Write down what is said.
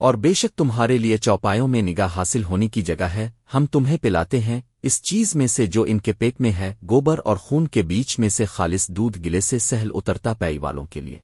اور بے شک تمہارے لیے چوپایوں میں نگاہ حاصل ہونے کی جگہ ہے، ہم تمہیں پلاتے ہیں، اس چیز میں سے جو ان کے پیٹ میں ہے، گوبر اور خون کے بیچ میں سے خالص دودھ گلے سے سہل اترتا پیئی والوں کے لیے۔